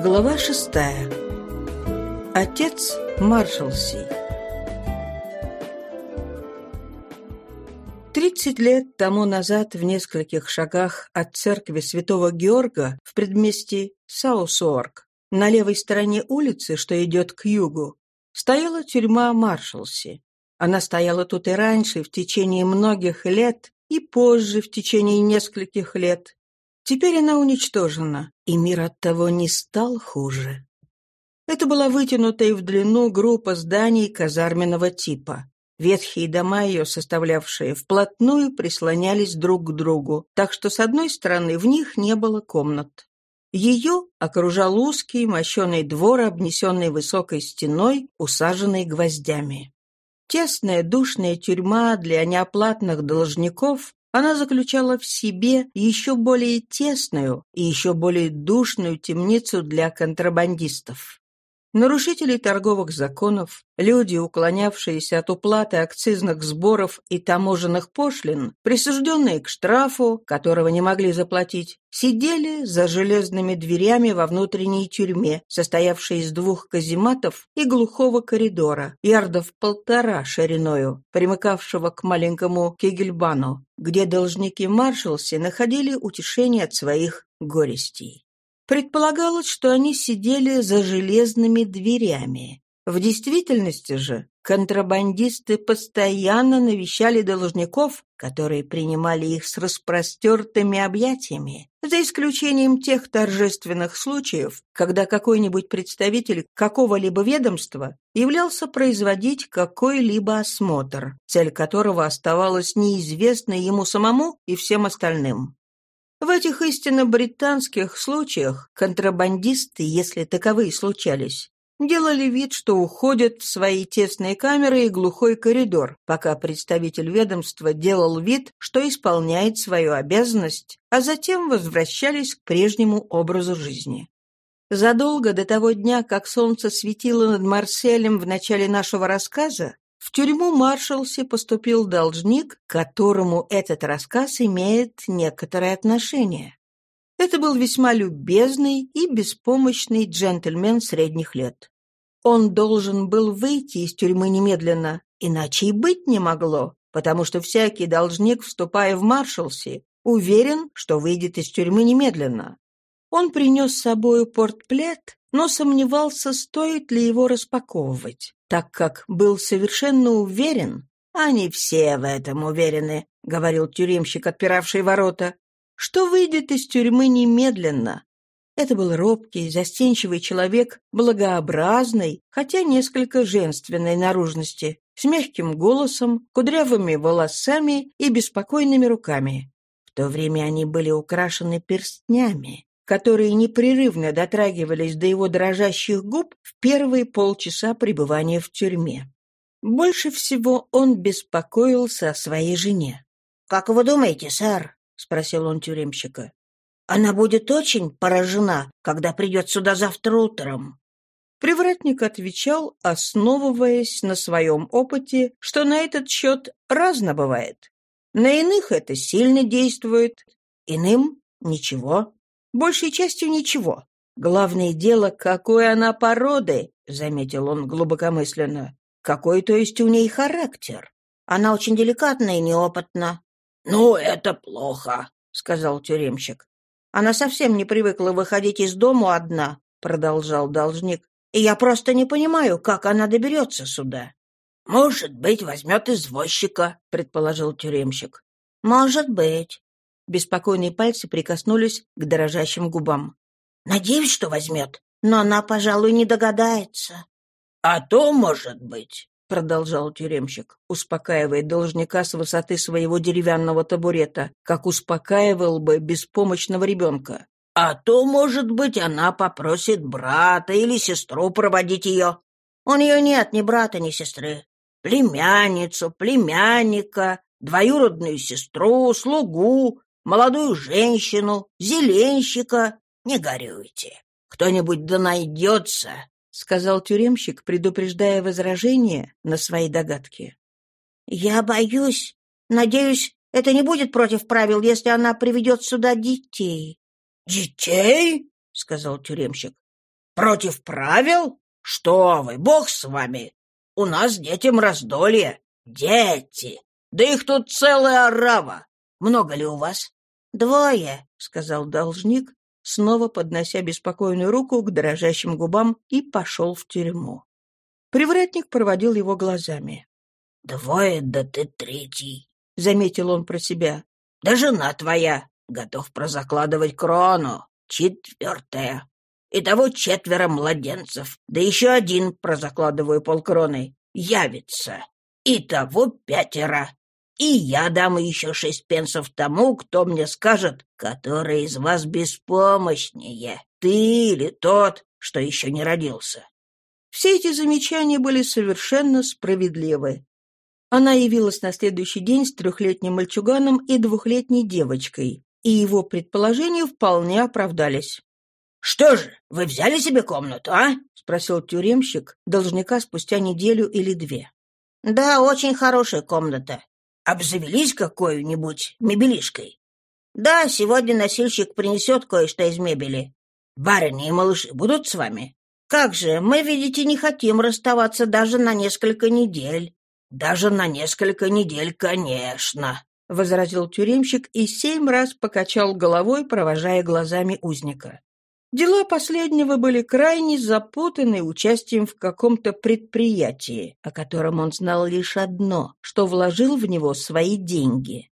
Глава шестая. Отец Маршалси. Тридцать лет тому назад в нескольких шагах от церкви святого Георга в предместье Саусуорг, на левой стороне улицы, что идет к югу, стояла тюрьма Маршалси. Она стояла тут и раньше, в течение многих лет, и позже, в течение нескольких лет, Теперь она уничтожена, и мир от того не стал хуже. Это была вытянутая в длину группа зданий казарменного типа. Ветхие дома ее, составлявшие вплотную, прислонялись друг к другу, так что с одной стороны в них не было комнат. Ее окружал узкий мощеный двор, обнесенный высокой стеной, усаженной гвоздями. Тесная душная тюрьма для неоплатных должников она заключала в себе еще более тесную и еще более душную темницу для контрабандистов. Нарушители торговых законов, люди, уклонявшиеся от уплаты акцизных сборов и таможенных пошлин, присужденные к штрафу, которого не могли заплатить, сидели за железными дверями во внутренней тюрьме, состоявшей из двух казематов и глухого коридора, ярдов полтора шириною, примыкавшего к маленькому Кегельбану, где должники Маршалси находили утешение от своих горестей. Предполагалось, что они сидели за железными дверями. В действительности же контрабандисты постоянно навещали должников, которые принимали их с распростертыми объятиями, за исключением тех торжественных случаев, когда какой-нибудь представитель какого-либо ведомства являлся производить какой-либо осмотр, цель которого оставалась неизвестной ему самому и всем остальным. В этих истинно британских случаях контрабандисты, если таковые случались, делали вид, что уходят в свои тесные камеры и глухой коридор, пока представитель ведомства делал вид, что исполняет свою обязанность, а затем возвращались к прежнему образу жизни. Задолго до того дня, как солнце светило над Марселем в начале нашего рассказа, в тюрьму Маршалси поступил должник, к которому этот рассказ имеет некоторое отношение. Это был весьма любезный и беспомощный джентльмен средних лет. Он должен был выйти из тюрьмы немедленно, иначе и быть не могло, потому что всякий должник, вступая в Маршалси, уверен, что выйдет из тюрьмы немедленно. Он принес с собой портплет, но сомневался, стоит ли его распаковывать так как был совершенно уверен, они все в этом уверены, — говорил тюремщик, отпиравший ворота, — что выйдет из тюрьмы немедленно. Это был робкий, застенчивый человек, благообразный, хотя несколько женственной наружности, с мягким голосом, кудрявыми волосами и беспокойными руками. В то время они были украшены перстнями которые непрерывно дотрагивались до его дрожащих губ в первые полчаса пребывания в тюрьме. Больше всего он беспокоился о своей жене. «Как вы думаете, сэр?» — спросил он тюремщика. «Она будет очень поражена, когда придет сюда завтра утром». Привратник отвечал, основываясь на своем опыте, что на этот счет разно бывает. На иных это сильно действует, иным — ничего. Большей частью ничего. Главное дело, какой она породы, — заметил он глубокомысленно. Какой, то есть, у ней характер? Она очень деликатна и неопытна. — Ну, это плохо, — сказал тюремщик. Она совсем не привыкла выходить из дому одна, — продолжал должник. И я просто не понимаю, как она доберется сюда. — Может быть, возьмет извозчика, — предположил тюремщик. — Может быть. Беспокойные пальцы прикоснулись к дрожащим губам. «Надеюсь, что возьмет, но она, пожалуй, не догадается». «А то, может быть», — продолжал тюремщик, успокаивая должника с высоты своего деревянного табурета, как успокаивал бы беспомощного ребенка. «А то, может быть, она попросит брата или сестру проводить ее». «У нее нет ни брата, ни сестры. Племянницу, племянника, двоюродную сестру, слугу, молодую женщину, зеленщика. Не горюйте. Кто-нибудь да найдется, — сказал тюремщик, предупреждая возражение на свои догадки. — Я боюсь. Надеюсь, это не будет против правил, если она приведет сюда детей. — Детей? — сказал тюремщик. Против правил? Что вы, бог с вами! У нас детям раздолье. Дети! Да их тут целая орава. Много ли у вас? Двое, — сказал должник, снова поднося беспокойную руку к дрожащим губам и пошел в тюрьму. Привратник проводил его глазами. «Двое, да ты третий», — заметил он про себя. «Да жена твоя готов прозакладывать крону. Четвертая. Итого четверо младенцев, да еще один, прозакладываю полкроны, явится. Итого пятеро. И я дам еще шесть пенсов тому, кто мне скажет, который из вас беспомощнее, ты или тот, что еще не родился. Все эти замечания были совершенно справедливы. Она явилась на следующий день с трехлетним мальчуганом и двухлетней девочкой, и его предположения вполне оправдались. «Что же, вы взяли себе комнату, а?» — спросил тюремщик должника спустя неделю или две. «Да, очень хорошая комната. Обзавелись какой-нибудь мебелишкой?» «Да, сегодня носильщик принесет кое-что из мебели. Барыни и малыши будут с вами?» «Как же, мы, видите, не хотим расставаться даже на несколько недель». «Даже на несколько недель, конечно», — возразил тюремщик и семь раз покачал головой, провожая глазами узника. Дела последнего были крайне запутаны участием в каком-то предприятии, о котором он знал лишь одно, что вложил в него свои деньги.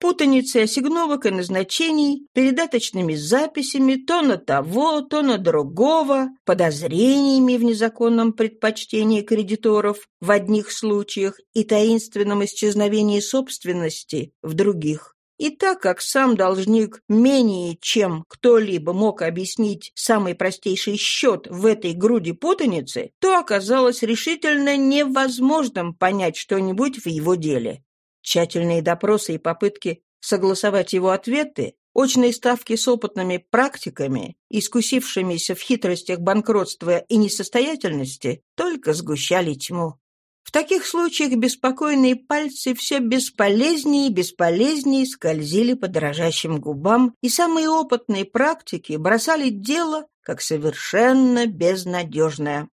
Путаницей осигновок и назначений, передаточными записями то на того, то на другого, подозрениями в незаконном предпочтении кредиторов в одних случаях и таинственном исчезновении собственности в других. И так как сам должник менее чем кто-либо мог объяснить самый простейший счет в этой груди путаницы, то оказалось решительно невозможным понять что-нибудь в его деле. Тщательные допросы и попытки согласовать его ответы, очные ставки с опытными практиками, искусившимися в хитростях банкротства и несостоятельности, только сгущали тьму. В таких случаях беспокойные пальцы все бесполезнее и бесполезнее скользили по дрожащим губам, и самые опытные практики бросали дело как совершенно безнадежное.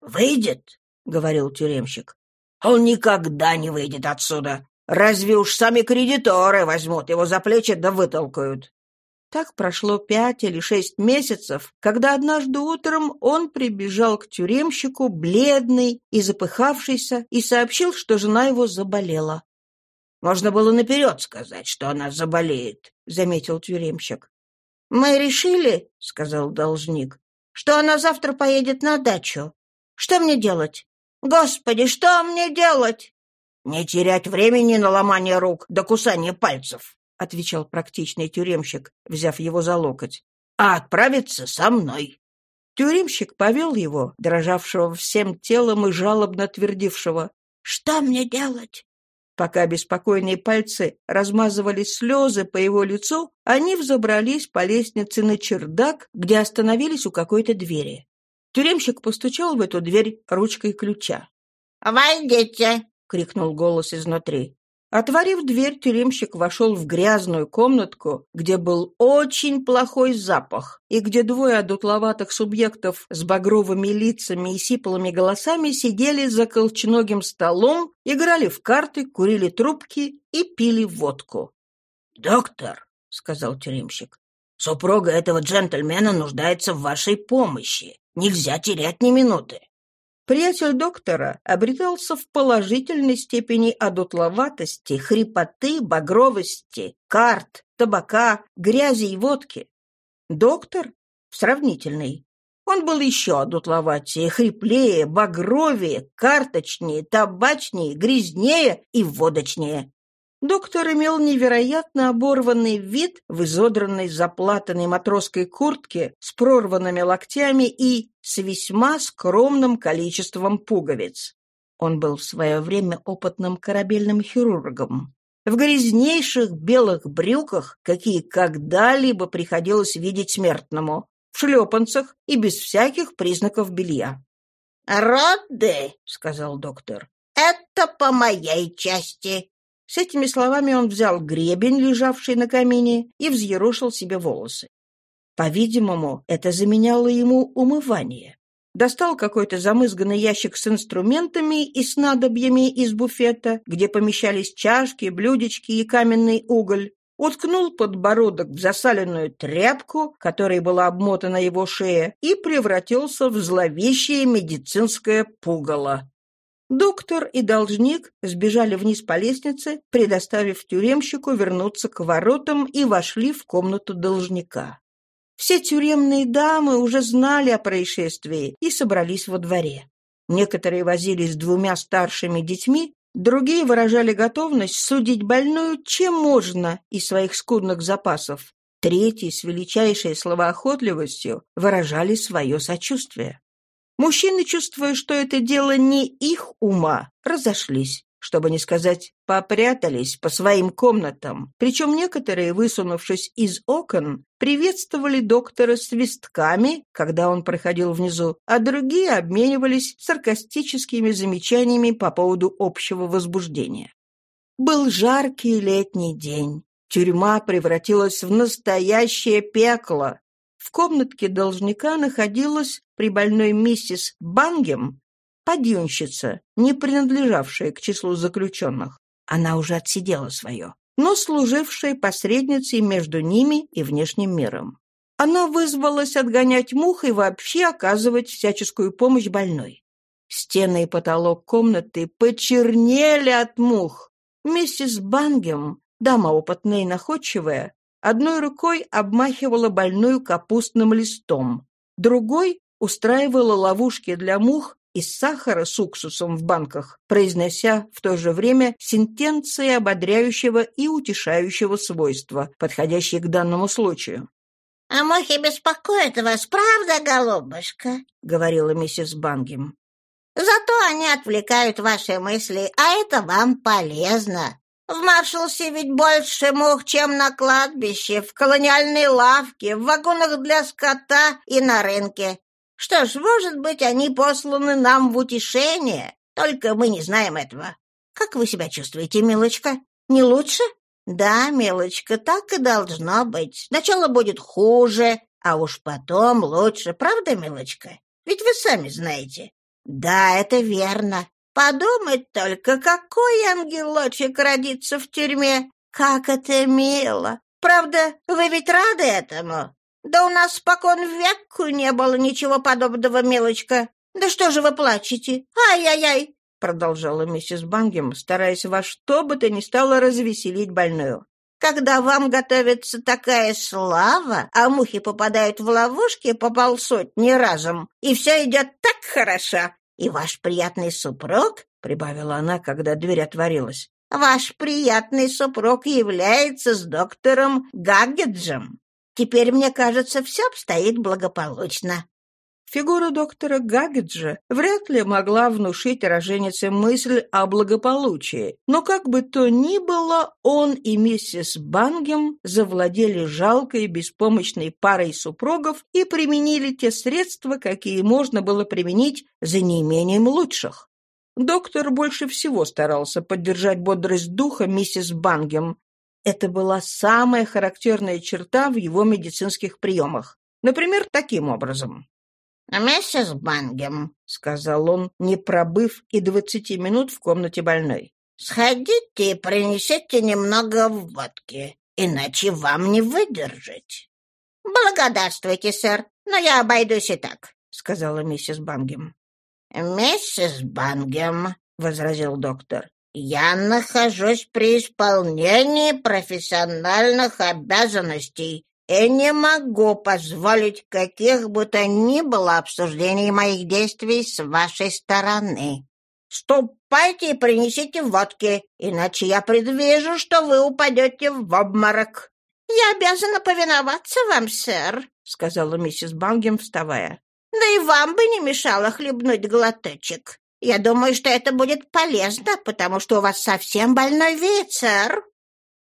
«Выйдет», — говорил тюремщик. «Он никогда не выйдет отсюда. Разве уж сами кредиторы возьмут его за плечи да вытолкают. Так прошло пять или шесть месяцев, когда однажды утром он прибежал к тюремщику, бледный и запыхавшийся, и сообщил, что жена его заболела. «Можно было наперед сказать, что она заболеет», — заметил тюремщик. «Мы решили, — сказал должник, — что она завтра поедет на дачу. Что мне делать? Господи, что мне делать?» «Не терять времени на ломание рук до кусания пальцев», — отвечал практичный тюремщик, взяв его за локоть, — «а отправиться со мной». Тюремщик повел его, дрожавшего всем телом и жалобно твердившего «Что мне делать?» Пока беспокойные пальцы размазывали слезы по его лицу, они взобрались по лестнице на чердак, где остановились у какой-то двери. Тюремщик постучал в эту дверь ручкой ключа. «Войдите!» — крикнул голос изнутри. Отворив дверь, тюремщик вошел в грязную комнатку, где был очень плохой запах, и где двое одутловатых субъектов с багровыми лицами и сиплыми голосами сидели за колченогим столом, играли в карты, курили трубки и пили водку. «Доктор», — сказал тюремщик, — «супруга этого джентльмена нуждается в вашей помощи. Нельзя терять ни минуты». Приятель доктора обретался в положительной степени одутловатости, хрипоты, багровости, карт, табака, грязи и водки. Доктор в сравнительной. Он был еще одутловатее, хриплее, багровее, карточнее, табачнее, грязнее и водочнее. Доктор имел невероятно оборванный вид в изодранной заплатанной матросской куртке с прорванными локтями и с весьма скромным количеством пуговиц. Он был в свое время опытным корабельным хирургом. В грязнейших белых брюках, какие когда-либо приходилось видеть смертному, в шлепанцах и без всяких признаков белья. «Роды», — сказал доктор, — «это по моей части. С этими словами он взял гребень, лежавший на камине, и взъерошил себе волосы. По-видимому, это заменяло ему умывание. Достал какой-то замызганный ящик с инструментами и снадобьями из буфета, где помещались чашки, блюдечки и каменный уголь, уткнул подбородок в засаленную тряпку, которой была обмотана его шея, и превратился в зловещее медицинское пугало. Доктор и должник сбежали вниз по лестнице, предоставив тюремщику вернуться к воротам и вошли в комнату должника. Все тюремные дамы уже знали о происшествии и собрались во дворе. Некоторые возились с двумя старшими детьми, другие выражали готовность судить больную чем можно из своих скудных запасов. Третьи с величайшей словоохотливостью выражали свое сочувствие. Мужчины, чувствуя, что это дело не их ума, разошлись чтобы не сказать попрятались по своим комнатам. Причем некоторые, высунувшись из окон, приветствовали доктора свистками, когда он проходил внизу, а другие обменивались саркастическими замечаниями по поводу общего возбуждения. Был жаркий летний день. Тюрьма превратилась в настоящее пекло. В комнатке должника находилась при больной миссис Бангем подъемщица, не принадлежавшая к числу заключенных. Она уже отсидела свое, но служившая посредницей между ними и внешним миром. Она вызвалась отгонять мух и вообще оказывать всяческую помощь больной. Стены и потолок комнаты почернели от мух. Миссис Бангем, дама опытная и находчивая, одной рукой обмахивала больную капустным листом, другой устраивала ловушки для мух из сахара с уксусом в банках, произнося в то же время сентенции ободряющего и утешающего свойства, подходящие к данному случаю. «А мухи беспокоят вас, правда, голубушка?» — говорила миссис Бангем. «Зато они отвлекают ваши мысли, а это вам полезно. Маршалсе ведь больше мух, чем на кладбище, в колониальной лавке, в вагонах для скота и на рынке. Что ж, может быть, они посланы нам в утешение, только мы не знаем этого. Как вы себя чувствуете, милочка? Не лучше? Да, милочка, так и должно быть. Сначала будет хуже, а уж потом лучше, правда, милочка? Ведь вы сами знаете. Да, это верно. Подумать только, какой ангелочек родится в тюрьме. Как это мило. Правда, вы ведь рады этому? Да у нас спокон веку не было ничего подобного, мелочка. Да что же вы плачете? Ай-яй-яй!» продолжала миссис Бангем, стараясь во что бы то ни стало развеселить больную. «Когда вам готовится такая слава, а мухи попадают в ловушки по полсотни разом, и все идет так хорошо, и ваш приятный супруг, — прибавила она, когда дверь отворилась, — ваш приятный супруг является с доктором Гаггеджем. Теперь, мне кажется, все обстоит благополучно». Фигура доктора Гаггеджа вряд ли могла внушить роженице мысль о благополучии, но как бы то ни было, он и миссис Бангем завладели жалкой беспомощной парой супругов и применили те средства, какие можно было применить за неимением лучших. Доктор больше всего старался поддержать бодрость духа миссис Бангем, это была самая характерная черта в его медицинских приемах. Например, таким образом. «Миссис Бангем», — сказал он, не пробыв и двадцати минут в комнате больной, — «сходите и принесите немного водки, иначе вам не выдержать». «Благодарствуйте, сэр, но я обойдусь и так», — сказала миссис Бангем. «Миссис Бангем», — возразил доктор, я нахожусь при исполнении профессиональных обязанностей и не могу позволить каких бы то ни было обсуждений моих действий с вашей стороны. Ступайте и принесите водки, иначе я предвижу, что вы упадете в обморок. Я обязана повиноваться вам, сэр, — сказала миссис Бангем, вставая. Да и вам бы не мешало хлебнуть глоточек. Я думаю, что это будет полезно, потому что у вас совсем больной вид, сэр».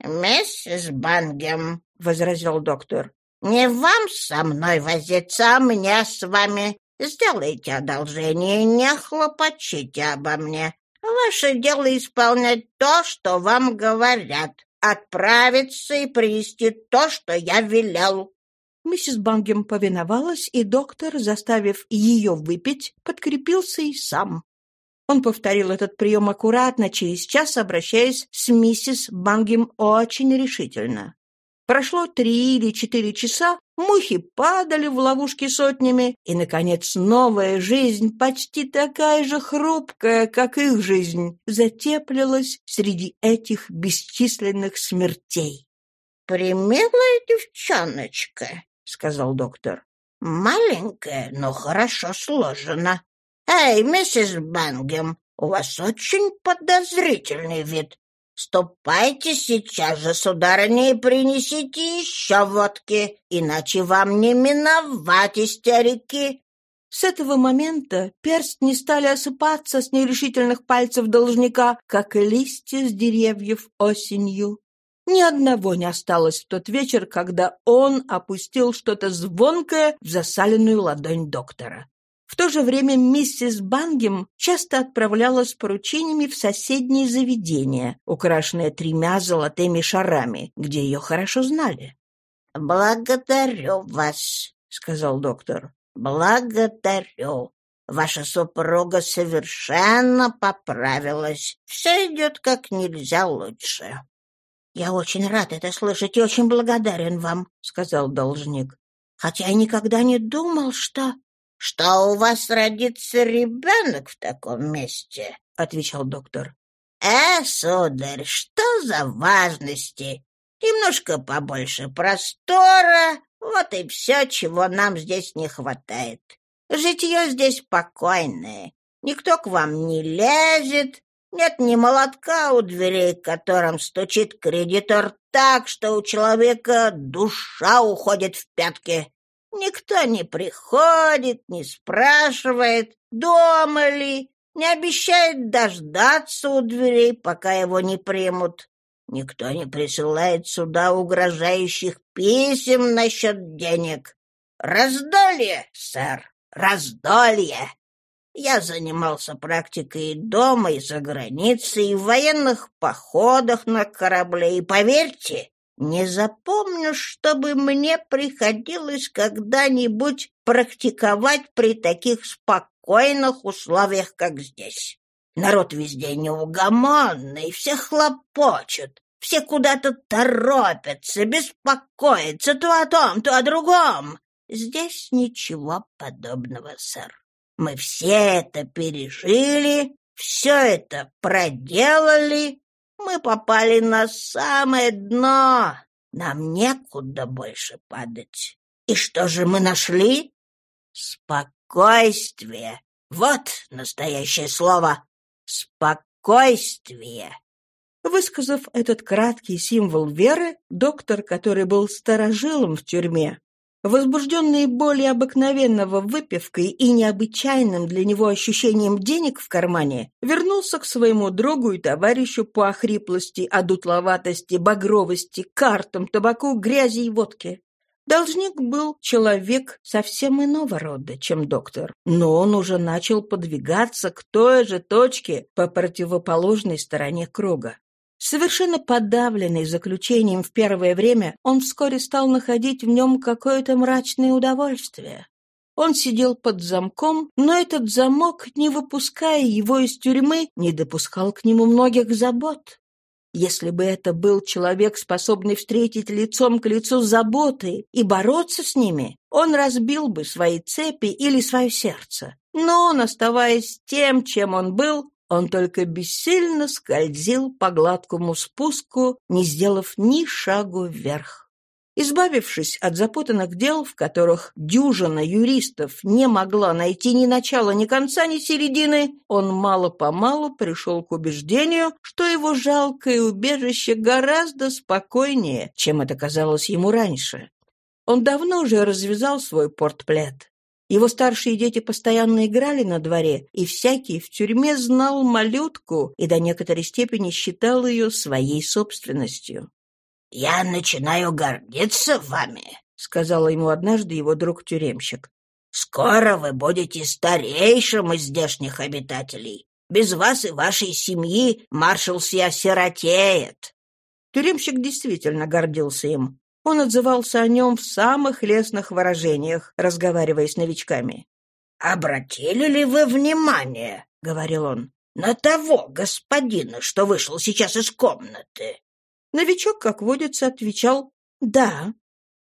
«Миссис Бангем», — возразил доктор, — «не вам со мной возиться, а мне с вами. Сделайте одолжение и не хлопочите обо мне. Ваше дело исполнять то, что вам говорят, отправиться и принести то, что я велел». Миссис Бангем повиновалась, и доктор, заставив ее выпить, подкрепился и сам. Он повторил этот прием аккуратно, через час обращаясь с миссис Бангем очень решительно. Прошло три или четыре часа, мухи падали в ловушки сотнями, и, наконец, новая жизнь, почти такая же хрупкая, как их жизнь, затеплилась среди этих бесчисленных смертей. «Примилая девчоночка», — сказал доктор. «Маленькая, но хорошо сложена. Эй, миссис Бангем, у вас очень подозрительный вид. «Ступайте сейчас же, сударыня, и принесите еще водки, иначе вам не миновать истерики». С этого момента перстни стали осыпаться с нерешительных пальцев должника, как листья с деревьев осенью. Ни одного не осталось в тот вечер, когда он опустил что-то звонкое в засаленную ладонь доктора. В то же время миссис Бангем часто отправлялась с поручениями в соседние заведения, украшенные тремя золотыми шарами, где ее хорошо знали. «Благодарю вас», — сказал доктор. «Благодарю. Ваша супруга совершенно поправилась. Все идет как нельзя лучше». «Я очень рад это слышать и очень благодарен вам», — сказал должник. «Хотя я никогда не думал, что...» что у вас родится ребенок в таком месте, — отвечал доктор. — Э, сударь, что за важности? Немножко побольше простора, вот и все, чего нам здесь не хватает. Житье здесь спокойное, никто к вам не лезет, нет ни молотка у дверей, которым стучит кредитор так, что у человека душа уходит в пятки. Никто не приходит, не спрашивает, дома ли, не обещает дождаться у дверей, пока его не примут. Никто не присылает сюда угрожающих писем насчет денег. Раздолье, сэр, раздолье. Я занимался практикой и дома, и за границей, и в военных походах на корабле, и, поверьте, не запомню, чтобы мне приходилось когда-нибудь практиковать при таких спокойных условиях, как здесь. Народ везде неугомонный, все хлопочут, все куда-то торопятся, беспокоятся то о том, то о другом. Здесь ничего подобного, сэр. Мы все это пережили, все это проделали, мы попали на самое дно. Нам некуда больше падать. И что же мы нашли? Спокойствие. Вот настоящее слово. Спокойствие. Высказав этот краткий символ веры, доктор, который был старожилом в тюрьме, Возбужденный более обыкновенного выпивкой и необычайным для него ощущением денег в кармане, вернулся к своему другу и товарищу по охриплости, одутловатости, багровости, картам, табаку, грязи и водке. Должник был человек совсем иного рода, чем доктор, но он уже начал подвигаться к той же точке по противоположной стороне круга. Совершенно подавленный заключением в первое время, он вскоре стал находить в нем какое-то мрачное удовольствие. Он сидел под замком, но этот замок, не выпуская его из тюрьмы, не допускал к нему многих забот. Если бы это был человек, способный встретить лицом к лицу заботы и бороться с ними, он разбил бы свои цепи или свое сердце. Но он, оставаясь тем, чем он был, он только бессильно скользил по гладкому спуску, не сделав ни шагу вверх. Избавившись от запутанных дел, в которых дюжина юристов не могла найти ни начала, ни конца, ни середины, он мало-помалу пришел к убеждению, что его жалкое убежище гораздо спокойнее, чем это казалось ему раньше. Он давно уже развязал свой портплет. Его старшие дети постоянно играли на дворе, и всякий в тюрьме знал малютку и до некоторой степени считал ее своей собственностью. «Я начинаю гордиться вами», — сказал ему однажды его друг-тюремщик. «Скоро вы будете старейшим из здешних обитателей. Без вас и вашей семьи маршалси осиротеет». Тюремщик действительно гордился им. Он отзывался о нем в самых лестных выражениях, разговаривая с новичками. «Обратили ли вы внимание, — говорил он, — на того господина, что вышел сейчас из комнаты?» Новичок, как водится, отвечал «да».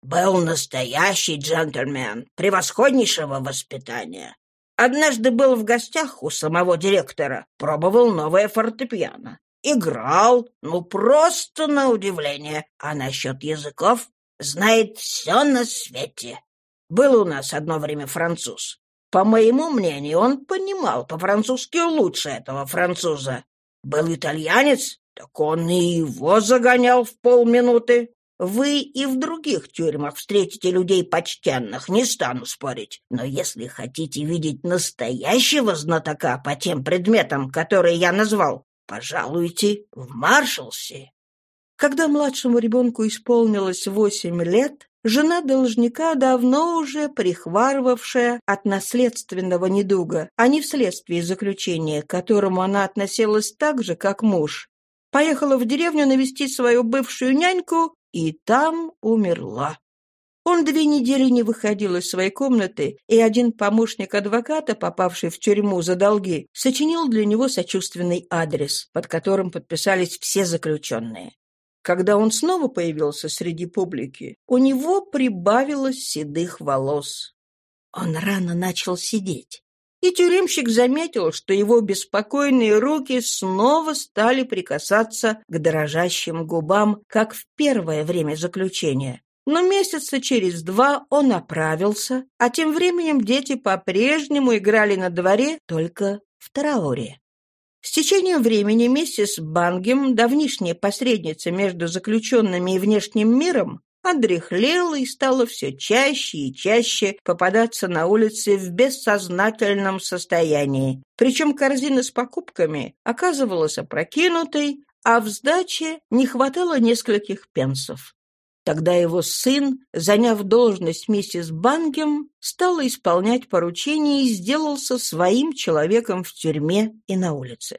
«Был настоящий джентльмен, превосходнейшего воспитания. Однажды был в гостях у самого директора, пробовал новое фортепиано. Играл, ну просто на удивление. А насчет языков знает все на свете. Был у нас одно время француз. По моему мнению, он понимал по-французски лучше этого француза. Был итальянец, так он и его загонял в полминуты. Вы и в других тюрьмах встретите людей почтенных, не стану спорить. Но если хотите видеть настоящего знатока по тем предметам, которые я назвал, пожалуйте в Маршалсе. Когда младшему ребенку исполнилось восемь лет, жена должника, давно уже прихварывавшая от наследственного недуга, а не вследствие заключения, к которому она относилась так же, как муж, поехала в деревню навестить свою бывшую няньку и там умерла. Он две недели не выходил из своей комнаты, и один помощник адвоката, попавший в тюрьму за долги, сочинил для него сочувственный адрес, под которым подписались все заключенные. Когда он снова появился среди публики, у него прибавилось седых волос. Он рано начал сидеть и тюремщик заметил, что его беспокойные руки снова стали прикасаться к дрожащим губам, как в первое время заключения. Но месяца через два он оправился, а тем временем дети по-прежнему играли на дворе только в трауре. С течением времени миссис Бангем, давнишняя посредница между заключенными и внешним миром, одряхлела и стала все чаще и чаще попадаться на улице в бессознательном состоянии. Причем корзина с покупками оказывалась опрокинутой, а в сдаче не хватало нескольких пенсов. Тогда его сын, заняв должность миссис Бангем, стал исполнять поручения и сделался своим человеком в тюрьме и на улице.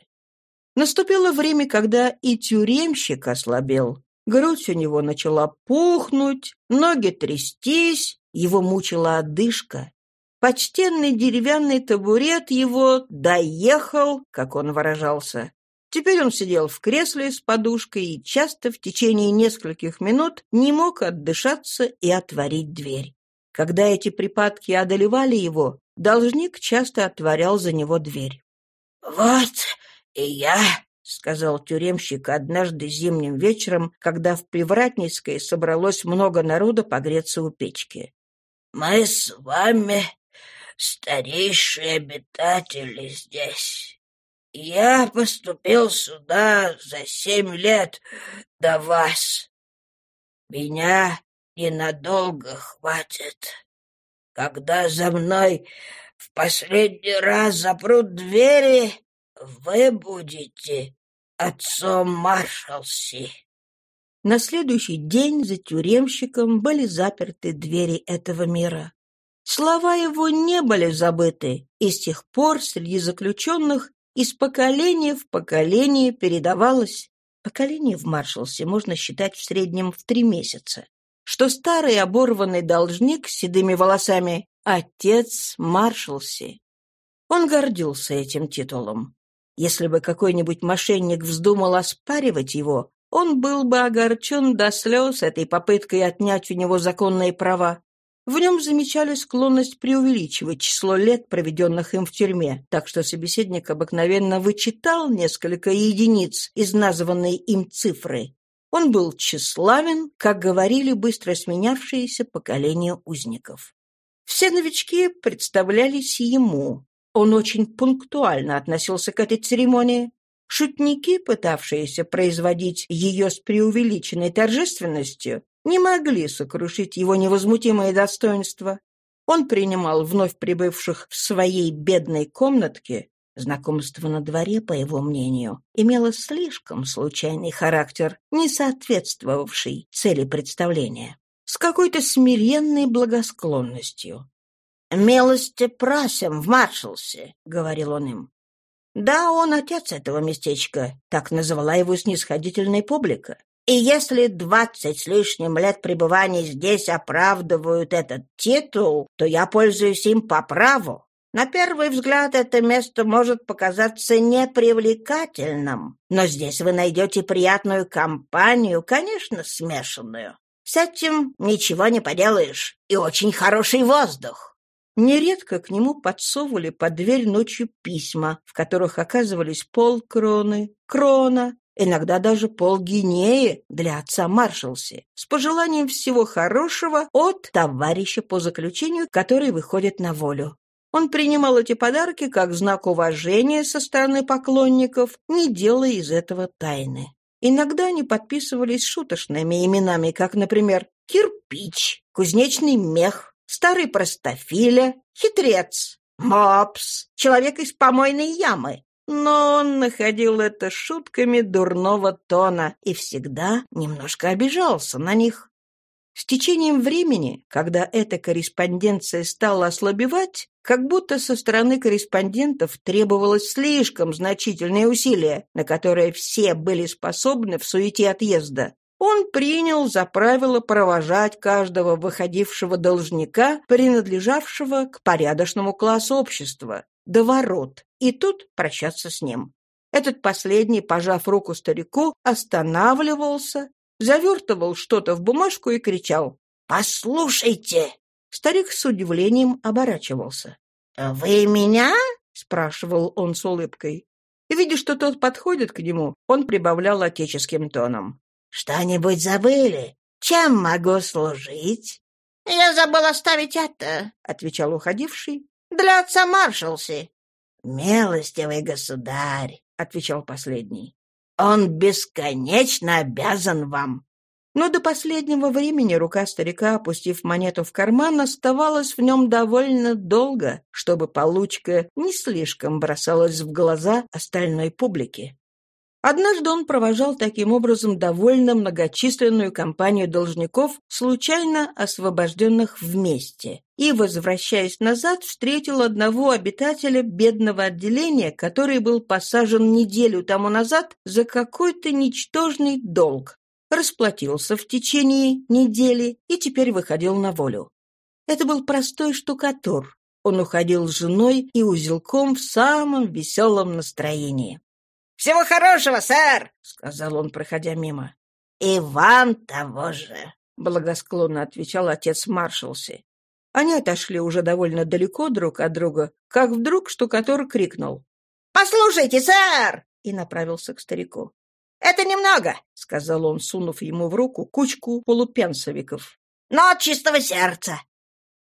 Наступило время, когда и тюремщик ослабел. Грудь у него начала пухнуть, ноги трястись, его мучила одышка. Почтенный деревянный табурет его доехал, как он выражался. Теперь он сидел в кресле с подушкой и часто в течение нескольких минут не мог отдышаться и отворить дверь. Когда эти припадки одолевали его, должник часто отворял за него дверь. «Вот и я — сказал тюремщик однажды зимним вечером, когда в Привратницкой собралось много народа погреться у печки. «Мы с вами старейшие обитатели здесь. Я поступил сюда за семь лет до вас. Меня ненадолго хватит. Когда за мной в последний раз запрут двери, вы будете отцом Маршалси. На следующий день за тюремщиком были заперты двери этого мира. Слова его не были забыты, и с тех пор среди заключенных из поколения в поколение передавалось поколение в Маршалсе можно считать в среднем в три месяца, что старый оборванный должник с седыми волосами — отец Маршалси. Он гордился этим титулом. Если бы какой-нибудь мошенник вздумал оспаривать его, он был бы огорчен до слез этой попыткой отнять у него законные права. В нем замечали склонность преувеличивать число лет, проведенных им в тюрьме, так что собеседник обыкновенно вычитал несколько единиц из названной им цифры. Он был тщеславен, как говорили быстро сменявшиеся поколения узников. Все новички представлялись ему, он очень пунктуально относился к этой церемонии. Шутники, пытавшиеся производить ее с преувеличенной торжественностью, не могли сокрушить его невозмутимое достоинство. Он принимал вновь прибывших в своей бедной комнатке. Знакомство на дворе, по его мнению, имело слишком случайный характер, не соответствовавший цели представления, с какой-то смиренной благосклонностью. «Милости просим в Маршалсе», — говорил он им. Да, он отец этого местечка, так называла его снисходительная публика. И если двадцать с лишним лет пребывания здесь оправдывают этот титул, то я пользуюсь им по праву. На первый взгляд это место может показаться непривлекательным, но здесь вы найдете приятную компанию, конечно, смешанную. С этим ничего не поделаешь, и очень хороший воздух. Нередко к нему подсовывали под дверь ночью письма, в которых оказывались полкроны, крона, иногда даже полгинеи для отца Маршалси, с пожеланием всего хорошего от товарища по заключению, который выходит на волю. Он принимал эти подарки как знак уважения со стороны поклонников, не делая из этого тайны. Иногда они подписывались шуточными именами, как, например, «Кирпич», «Кузнечный мех», «Старый простофиля», «Хитрец», «Мопс», «Человек из помойной ямы», но он находил это шутками дурного тона и всегда немножко обижался на них. С течением времени, когда эта корреспонденция стала ослабевать, как будто со стороны корреспондентов требовалось слишком значительные усилия, на которые все были способны в суете отъезда, он принял за правило провожать каждого выходившего должника, принадлежавшего к порядочному классу общества, до ворот, и тут прощаться с ним. Этот последний, пожав руку старику, останавливался, завертывал что-то в бумажку и кричал «Послушайте!». Старик с удивлением оборачивался. «Вы меня?» — спрашивал он с улыбкой. И, видя, что тот подходит к нему, он прибавлял отеческим тоном. «Что-нибудь забыли? Чем могу служить?» «Я забыл оставить это», — отвечал уходивший, — «для отца Маршалси». «Милостивый государь», — отвечал последний, — «он бесконечно обязан вам». Но до последнего времени рука старика, опустив монету в карман, оставалась в нем довольно долго, чтобы получка не слишком бросалась в глаза остальной публике. Однажды он провожал таким образом довольно многочисленную компанию должников, случайно освобожденных вместе, и, возвращаясь назад, встретил одного обитателя бедного отделения, который был посажен неделю тому назад за какой-то ничтожный долг, расплатился в течение недели и теперь выходил на волю. Это был простой штукатур. Он уходил с женой и узелком в самом веселом настроении. «Всего хорошего, сэр!» — сказал он, проходя мимо. «И вам того же!» — благосклонно отвечал отец Маршалси. Они отошли уже довольно далеко друг от друга, как вдруг штукатур крикнул. «Послушайте, сэр!» и направился к старику. «Это немного», — сказал он, сунув ему в руку кучку полупенсовиков. «Но от чистого сердца».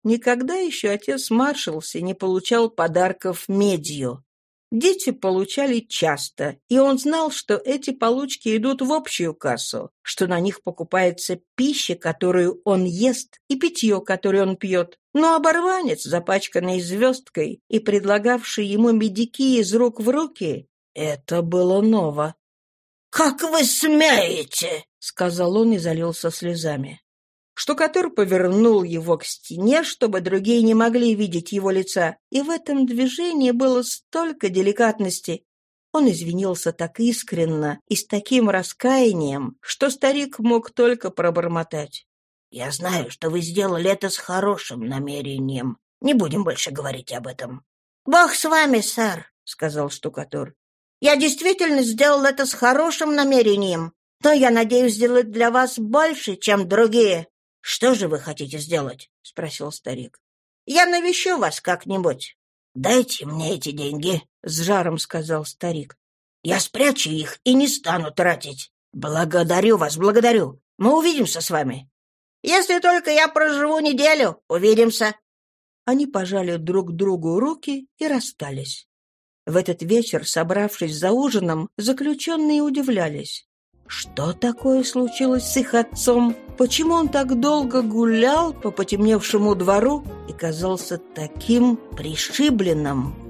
Никогда еще отец Маршалси не получал подарков медью. Дети получали часто, и он знал, что эти получки идут в общую кассу, что на них покупается пища, которую он ест, и питье, которое он пьет. Но оборванец, запачканный звездкой и предлагавший ему медики из рук в руки, это было ново. «Как вы смеете?» — сказал он и залился слезами. Штукатур повернул его к стене, чтобы другие не могли видеть его лица, и в этом движении было столько деликатности. Он извинился так искренно и с таким раскаянием, что старик мог только пробормотать. «Я знаю, что вы сделали это с хорошим намерением. Не будем больше говорить об этом». «Бог с вами, сэр», — сказал штукатур. «Я действительно сделал это с хорошим намерением, но я надеюсь сделать для вас больше, чем другие. «Что же вы хотите сделать?» — спросил старик. «Я навещу вас как-нибудь». «Дайте мне эти деньги», — с жаром сказал старик. «Я спрячу их и не стану тратить. Благодарю вас, благодарю. Мы увидимся с вами». «Если только я проживу неделю, увидимся». Они пожали друг другу руки и расстались. В этот вечер, собравшись за ужином, заключенные удивлялись. Что такое случилось с их отцом? Почему он так долго гулял по потемневшему двору и казался таким пришибленным?